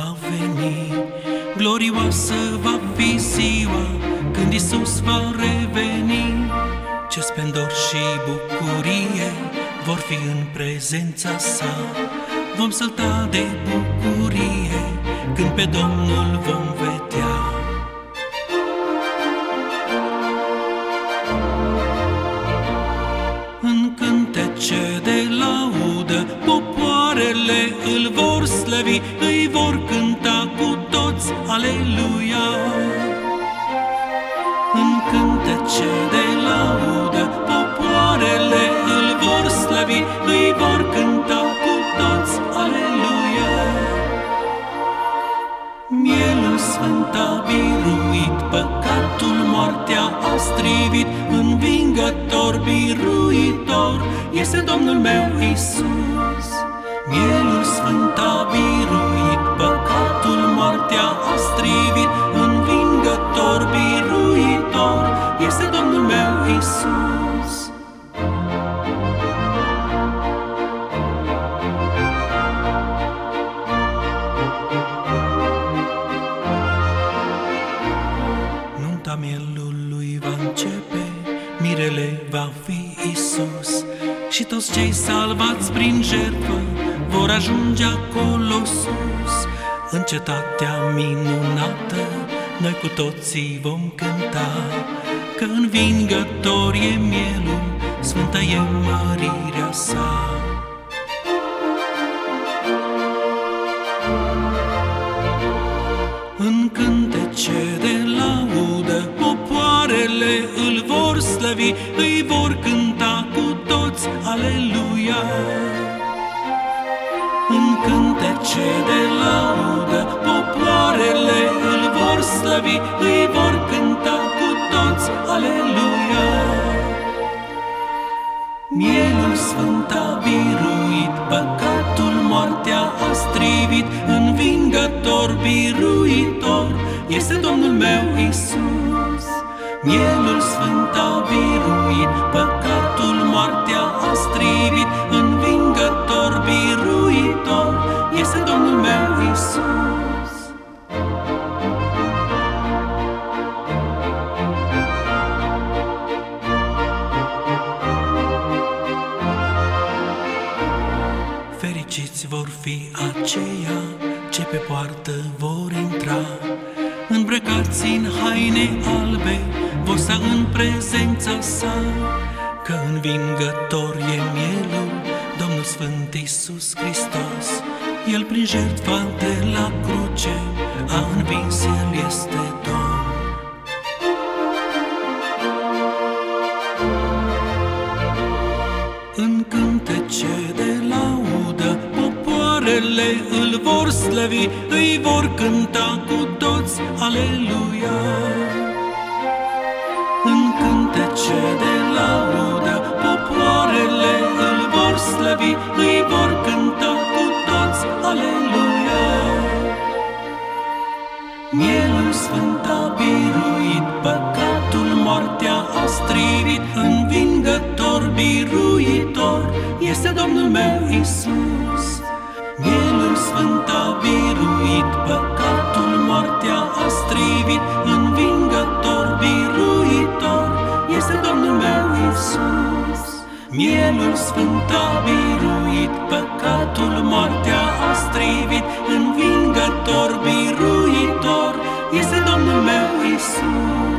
va veni, glorioasă va fi ziua când Isus va reveni. Ce splendor și bucurie vor fi în prezența sa, vom sălta de bucurie când pe Domnul vom vedea. Cântece de laudă popoarele îl vor slăvi Îi vor cânta cu toți, aleluia Mielul sfânt a biruit, păcatul moartea a strivit, învingător, biruitor, este Domnul meu Isus. Mielul sfânt a biruit, Isus. Nunta mielului va începe, mirele va fi Isus și toți cei salvați prin jertfă vor ajunge acolo sus. În cetatea minunată, noi cu toții vom cânta, că învingător e mielul, sfântă e mărirea sa. În cântece de laudă Popoarele îl vor slăvi Îi vor cânta cu toți Aleluia În cântece de laudă Popoarele îl vor slăvi Îi vor cânta cu toți Aleluia Mielul sfânt a biruit, păcatul moartea a strivit, învingător, biruitor, este Domnul meu Isus. Mielul sfânt a biruit, păcatul moartea a strivit, învingător, biruitor, este Domnul meu Isus. Aceia ce pe poartă vor intra, îmbrăcați în haine albe, vor sta în prezența sa, că învingător e mielul, Domnul Sfânt Iisus Hristos. El prin jertfa de la cruce a învins, El este Domn. În cântece de laudă Popoarele îl vor slăvi Îi vor cânta cu toți Aleluia În cântece de laudă Popoarele îl vor slăvi Îi vor cânta cu toți Aleluia Mielul sfânt a biruit, păcatul moartea a strivit, învingător, biruitor, este Domnul meu Isus. Mielul sfânt a biruit, păcatul moartea a strivit, învingător, biruitor, este Domnul meu Isus. Mielul sfânt a biruit, păcatul moartea a strivit, învingător, biruitor, este Domnul meu Isus.